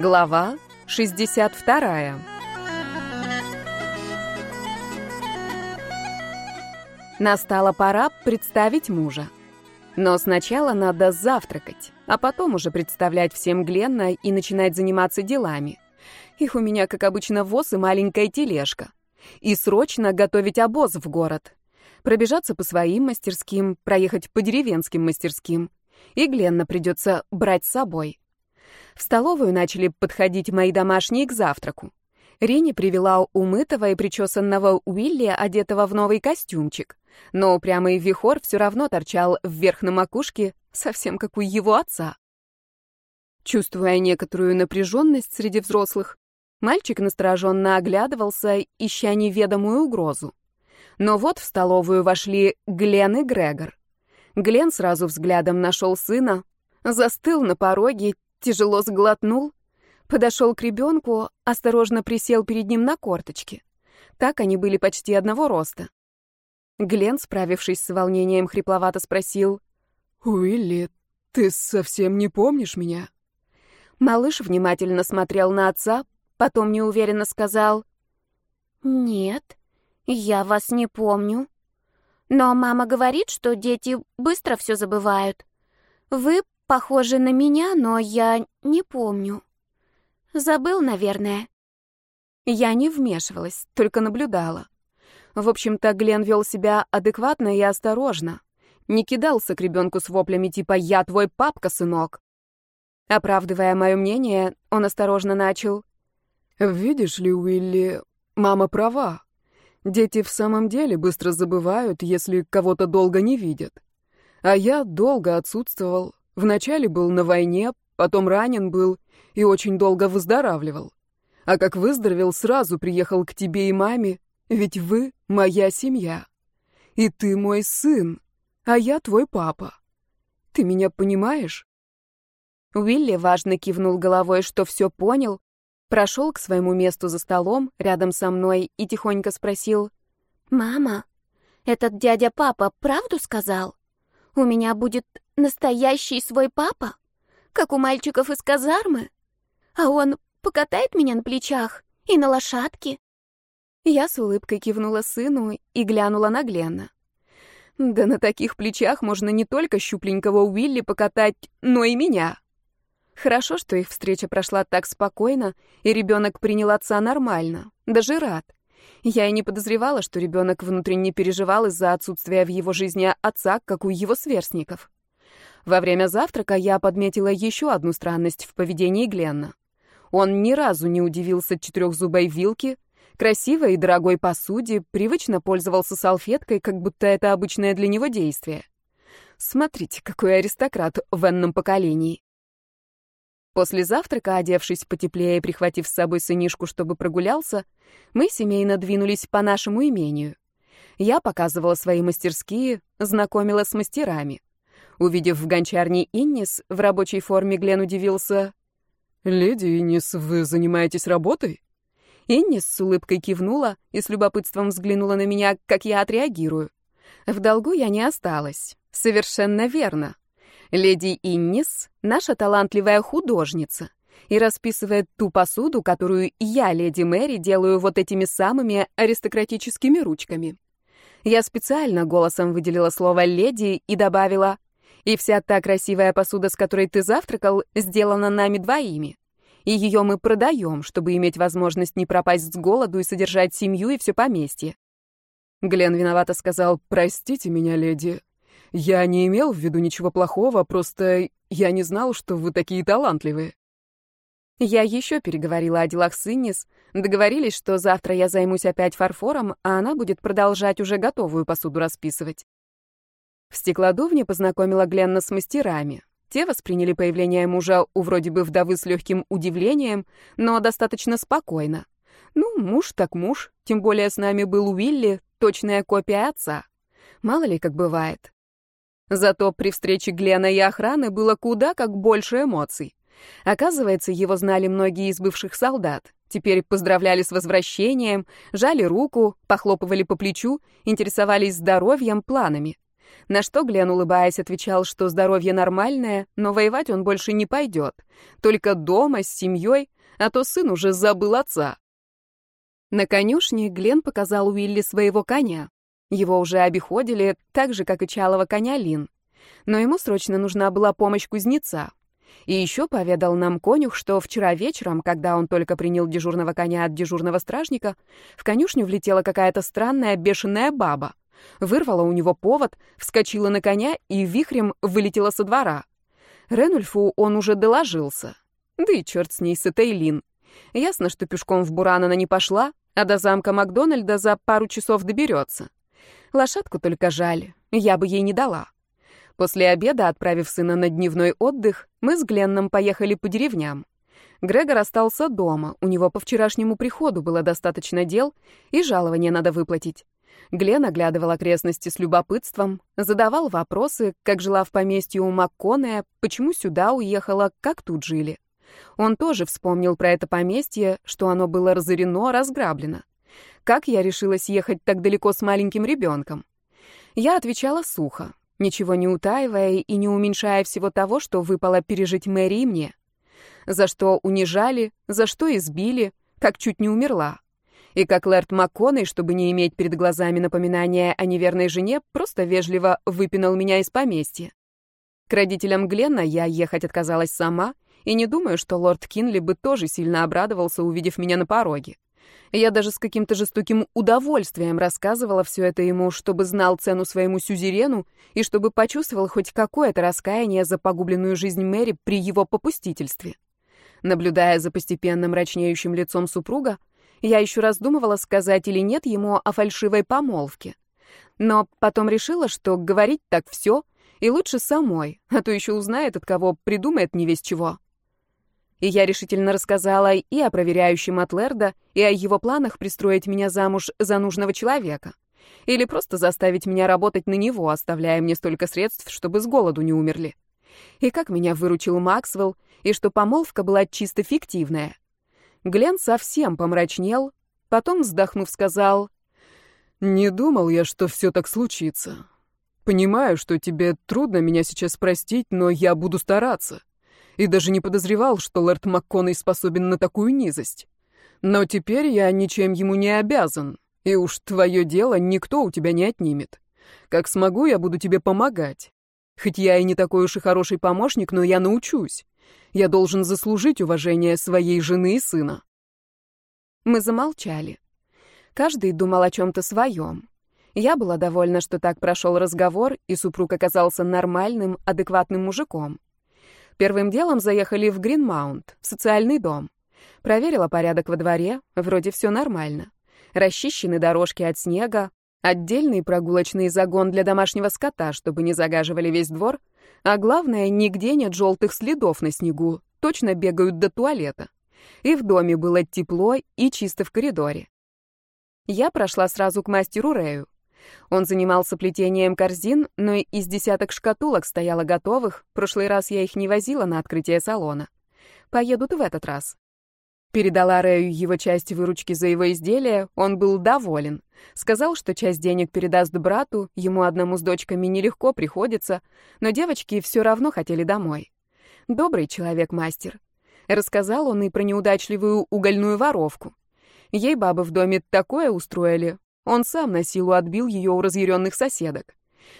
Глава 62. Настала пора представить мужа. Но сначала надо завтракать, а потом уже представлять всем Гленна и начинать заниматься делами. Их у меня, как обычно, воз и маленькая тележка. И срочно готовить обоз в город. Пробежаться по своим мастерским, проехать по деревенским мастерским. И Гленна придется брать с собой. В столовую начали подходить мои домашние к завтраку. Рини привела умытого и причесанного Уилли, одетого в новый костюмчик. Но упрямый вихор все равно торчал вверх на макушке, совсем как у его отца. Чувствуя некоторую напряженность среди взрослых, мальчик настороженно оглядывался, ища неведомую угрозу. Но вот в столовую вошли Глен и Грегор. Глен сразу взглядом нашел сына, застыл на пороге, тяжело сглотнул, подошел к ребенку, осторожно присел перед ним на корточки. Так они были почти одного роста. Глен, справившись с волнением, хрипловато спросил. «Уилли, ты совсем не помнишь меня?» Малыш внимательно смотрел на отца, потом неуверенно сказал. «Нет, я вас не помню. Но мама говорит, что дети быстро все забывают. Вы похожи на меня, но я не помню. Забыл, наверное». Я не вмешивалась, только наблюдала. В общем-то, Глен вел себя адекватно и осторожно. Не кидался к ребенку с воплями типа «Я твой папка, сынок». Оправдывая мое мнение, он осторожно начал. «Видишь ли, Уилли, мама права. Дети в самом деле быстро забывают, если кого-то долго не видят. А я долго отсутствовал. Вначале был на войне, потом ранен был и очень долго выздоравливал. А как выздоровел, сразу приехал к тебе и маме, ведь вы моя семья. И ты мой сын, а я твой папа. Ты меня понимаешь?» Уилли важно кивнул головой, что все понял, прошел к своему месту за столом рядом со мной и тихонько спросил. «Мама, этот дядя-папа правду сказал? У меня будет настоящий свой папа? Как у мальчиков из казармы? А он покатает меня на плечах и на лошадке?» Я с улыбкой кивнула сыну и глянула на Гленна. Да на таких плечах можно не только щупленького Уилли покатать, но и меня. Хорошо, что их встреча прошла так спокойно, и ребенок принял отца нормально, даже рад. Я и не подозревала, что ребенок внутренне переживал из-за отсутствия в его жизни отца, как у его сверстников. Во время завтрака я подметила еще одну странность в поведении Гленна. Он ни разу не удивился четырехзубой вилке, красивой и дорогой посуде, привычно пользовался салфеткой, как будто это обычное для него действие. Смотрите, какой аристократ в энном поколении. После завтрака, одевшись потеплее и прихватив с собой сынишку, чтобы прогулялся, мы семейно двинулись по нашему имению. Я показывала свои мастерские, знакомила с мастерами. Увидев в гончарне Иннис, в рабочей форме Глен удивился. «Леди Иннис, вы занимаетесь работой?» Иннис с улыбкой кивнула и с любопытством взглянула на меня, как я отреагирую. В долгу я не осталась. Совершенно верно. Леди Иннис — наша талантливая художница и расписывает ту посуду, которую я, леди Мэри, делаю вот этими самыми аристократическими ручками. Я специально голосом выделила слово «леди» и добавила «И вся та красивая посуда, с которой ты завтракал, сделана нами двоими» и ее мы продаем, чтобы иметь возможность не пропасть с голоду и содержать семью и все поместье. Глен виновато сказал, «Простите меня, леди. Я не имел в виду ничего плохого, просто я не знал, что вы такие талантливые». Я еще переговорила о делах с Иннис, договорились, что завтра я займусь опять фарфором, а она будет продолжать уже готовую посуду расписывать. В стеклодувне познакомила Гленна с мастерами. Те восприняли появление мужа у вроде бы вдовы с легким удивлением, но достаточно спокойно. Ну, муж так муж, тем более с нами был Уилли, точная копия отца. Мало ли как бывает. Зато при встрече Глена и охраны было куда как больше эмоций. Оказывается, его знали многие из бывших солдат. Теперь поздравляли с возвращением, жали руку, похлопывали по плечу, интересовались здоровьем, планами. На что Глен, улыбаясь, отвечал, что здоровье нормальное, но воевать он больше не пойдет. Только дома, с семьей, а то сын уже забыл отца. На конюшне Глен показал Уилли своего коня. Его уже обиходили, так же, как и чалого коня Лин. Но ему срочно нужна была помощь кузнеца. И еще поведал нам конюх, что вчера вечером, когда он только принял дежурного коня от дежурного стражника, в конюшню влетела какая-то странная бешеная баба. Вырвала у него повод, вскочила на коня и вихрем вылетела со двора. Ренульфу он уже доложился. Да и черт с ней, с этой Лин. Ясно, что пешком в Буран она не пошла, а до замка Макдональда за пару часов доберется. Лошадку только жаль, я бы ей не дала. После обеда, отправив сына на дневной отдых, мы с Гленном поехали по деревням. Грегор остался дома, у него по вчерашнему приходу было достаточно дел, и жалование надо выплатить. Глен оглядывал окрестности с любопытством, задавал вопросы, как жила в поместье у Макконея, почему сюда уехала, как тут жили. Он тоже вспомнил про это поместье, что оно было разорено, разграблено. Как я решилась ехать так далеко с маленьким ребенком? Я отвечала сухо, ничего не утаивая и не уменьшая всего того, что выпало пережить Мэри мне. За что унижали, за что избили, как чуть не умерла. И как Лэрд МакКонней, чтобы не иметь перед глазами напоминания о неверной жене, просто вежливо выпинал меня из поместья. К родителям Гленна я ехать отказалась сама — и не думаю, что лорд Кинли бы тоже сильно обрадовался, увидев меня на пороге. Я даже с каким-то жестоким удовольствием рассказывала все это ему, чтобы знал цену своему сюзерену и чтобы почувствовал хоть какое-то раскаяние за погубленную жизнь Мэри при его попустительстве. Наблюдая за постепенно мрачнеющим лицом супруга, я еще раздумывала, сказать или нет ему о фальшивой помолвке. Но потом решила, что говорить так все, и лучше самой, а то еще узнает, от кого придумает не весь чего. И я решительно рассказала и о проверяющем от Лерда, и о его планах пристроить меня замуж за нужного человека. Или просто заставить меня работать на него, оставляя мне столько средств, чтобы с голоду не умерли. И как меня выручил Максвелл, и что помолвка была чисто фиктивная. Глен совсем помрачнел, потом, вздохнув, сказал, «Не думал я, что все так случится. Понимаю, что тебе трудно меня сейчас простить, но я буду стараться и даже не подозревал, что лорд МакКонней способен на такую низость. Но теперь я ничем ему не обязан, и уж твое дело никто у тебя не отнимет. Как смогу, я буду тебе помогать. Хоть я и не такой уж и хороший помощник, но я научусь. Я должен заслужить уважение своей жены и сына. Мы замолчали. Каждый думал о чем-то своем. Я была довольна, что так прошел разговор, и супруг оказался нормальным, адекватным мужиком. Первым делом заехали в Гринмаунт, в социальный дом. Проверила порядок во дворе, вроде все нормально. Расчищены дорожки от снега, отдельный прогулочный загон для домашнего скота, чтобы не загаживали весь двор, а главное, нигде нет желтых следов на снегу, точно бегают до туалета. И в доме было тепло и чисто в коридоре. Я прошла сразу к мастеру Рэю. Он занимался плетением корзин, но из десяток шкатулок стояло готовых. Прошлый раз я их не возила на открытие салона. Поедут в этот раз. Передала Рэю его часть выручки за его изделие, он был доволен. Сказал, что часть денег передаст брату, ему одному с дочками нелегко приходится, но девочки все равно хотели домой. Добрый человек мастер. Рассказал он и про неудачливую угольную воровку. Ей бабы в доме такое устроили, он сам на силу отбил ее у разъяренных соседок.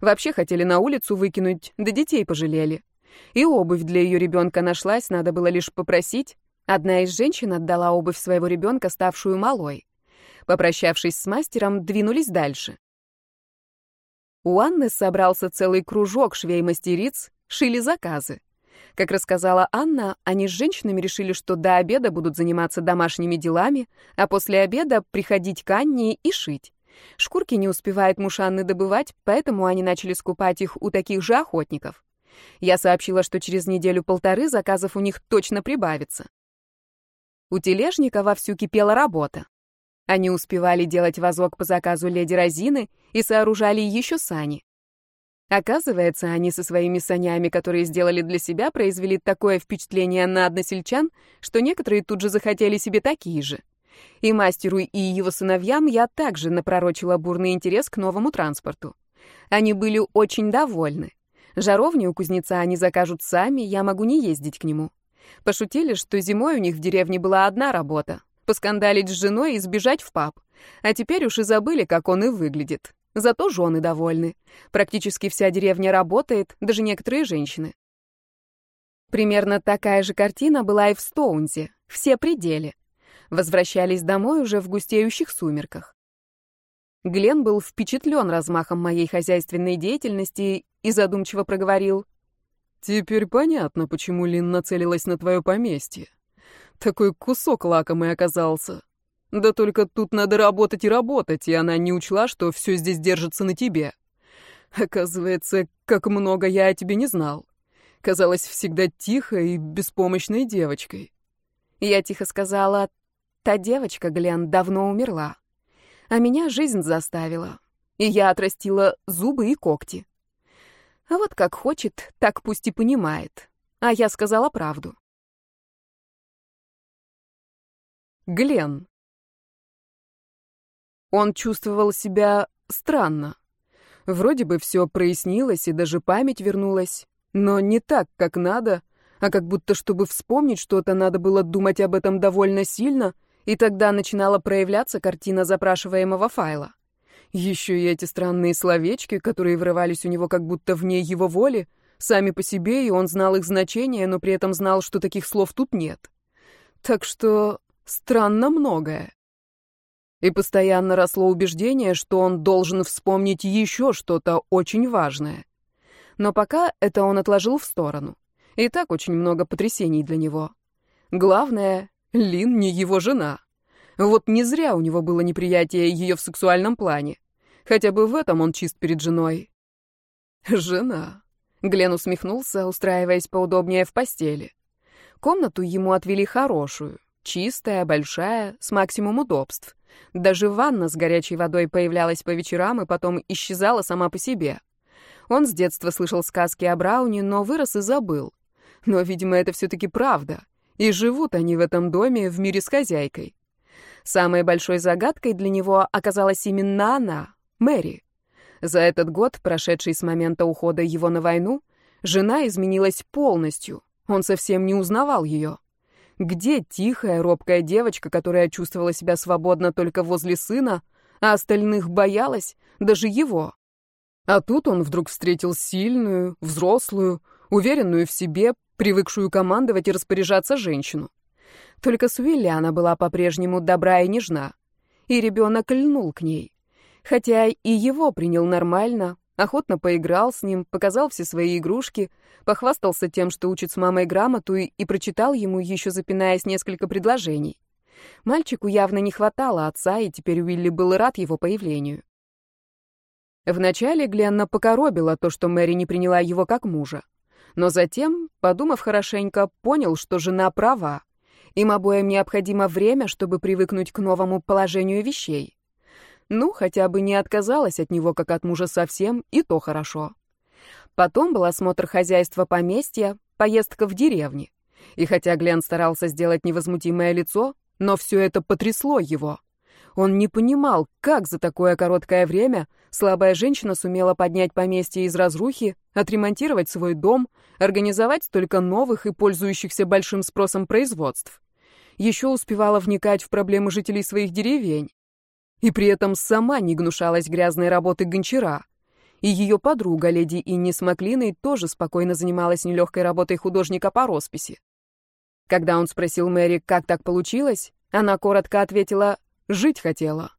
Вообще хотели на улицу выкинуть, да детей пожалели. И обувь для ее ребенка нашлась, надо было лишь попросить. Одна из женщин отдала обувь своего ребенка, ставшую малой. Попрощавшись с мастером, двинулись дальше. У Анны собрался целый кружок швей-мастериц, шили заказы. Как рассказала Анна, они с женщинами решили, что до обеда будут заниматься домашними делами, а после обеда приходить к Анне и шить. Шкурки не успевает муж Анны добывать, поэтому они начали скупать их у таких же охотников. Я сообщила, что через неделю-полторы заказов у них точно прибавится. У тележника вовсю кипела работа. Они успевали делать вазок по заказу леди Розины и сооружали еще сани. Оказывается, они со своими санями, которые сделали для себя, произвели такое впечатление на односельчан, что некоторые тут же захотели себе такие же. И мастеру, и его сыновьям я также напророчила бурный интерес к новому транспорту. Они были очень довольны. Жаровню у кузнеца они закажут сами, я могу не ездить к нему. Пошутили, что зимой у них в деревне была одна работа — поскандалить с женой и сбежать в паб. А теперь уж и забыли, как он и выглядит. Зато жены довольны. Практически вся деревня работает, даже некоторые женщины. Примерно такая же картина была и в Стоунзе, все пределе. Возвращались домой уже в густеющих сумерках. Глен был впечатлен размахом моей хозяйственной деятельности и задумчиво проговорил. «Теперь понятно, почему Лин нацелилась на твое поместье. Такой кусок лакомый оказался. Да только тут надо работать и работать, и она не учла, что все здесь держится на тебе. Оказывается, как много я о тебе не знал. Казалась всегда тихой и беспомощной девочкой». Я тихо сказала, «Та девочка, Глен, давно умерла» а меня жизнь заставила. И я отрастила зубы и когти. А вот как хочет, так пусть и понимает. А я сказала правду. Глен. Он чувствовал себя странно. Вроде бы все прояснилось и даже память вернулась, но не так, как надо, а как будто, чтобы вспомнить что-то, надо было думать об этом довольно сильно — и тогда начинала проявляться картина запрашиваемого файла. Еще и эти странные словечки, которые врывались у него как будто вне его воли, сами по себе, и он знал их значение, но при этом знал, что таких слов тут нет. Так что странно многое. И постоянно росло убеждение, что он должен вспомнить еще что-то очень важное. Но пока это он отложил в сторону. И так очень много потрясений для него. Главное, Лин не его жена. Вот не зря у него было неприятие ее в сексуальном плане. Хотя бы в этом он чист перед женой. Жена. Глен усмехнулся, устраиваясь поудобнее в постели. Комнату ему отвели хорошую, чистая, большая, с максимум удобств. Даже ванна с горячей водой появлялась по вечерам и потом исчезала сама по себе. Он с детства слышал сказки о Брауне, но вырос и забыл. Но, видимо, это все-таки правда. И живут они в этом доме в мире с хозяйкой. Самой большой загадкой для него оказалась именно она, Мэри. За этот год, прошедший с момента ухода его на войну, жена изменилась полностью. Он совсем не узнавал ее. Где тихая, робкая девочка, которая чувствовала себя свободно только возле сына, а остальных боялась, даже его? А тут он вдруг встретил сильную, взрослую, уверенную в себе, привыкшую командовать и распоряжаться женщину. Только с Уилли она была по-прежнему добра и нежна. И ребенок льнул к ней. Хотя и его принял нормально, охотно поиграл с ним, показал все свои игрушки, похвастался тем, что учит с мамой грамоту и, и прочитал ему, еще запинаясь, несколько предложений. Мальчику явно не хватало отца, и теперь Уилли был рад его появлению. Вначале Гленна покоробила то, что Мэри не приняла его как мужа. Но затем, подумав хорошенько, понял, что жена права. Им обоим необходимо время, чтобы привыкнуть к новому положению вещей. Ну, хотя бы не отказалась от него, как от мужа совсем, и то хорошо. Потом был осмотр хозяйства поместья, поездка в деревне. И хотя Глен старался сделать невозмутимое лицо, но все это потрясло его. Он не понимал, как за такое короткое время слабая женщина сумела поднять поместье из разрухи, отремонтировать свой дом, организовать столько новых и пользующихся большим спросом производств. Еще успевала вникать в проблемы жителей своих деревень. И при этом сама не гнушалась грязной работы гончара. И ее подруга, леди Инни Смаклиной, тоже спокойно занималась нелегкой работой художника по росписи. Когда он спросил Мэри, как так получилось, она коротко ответила Жить хотела.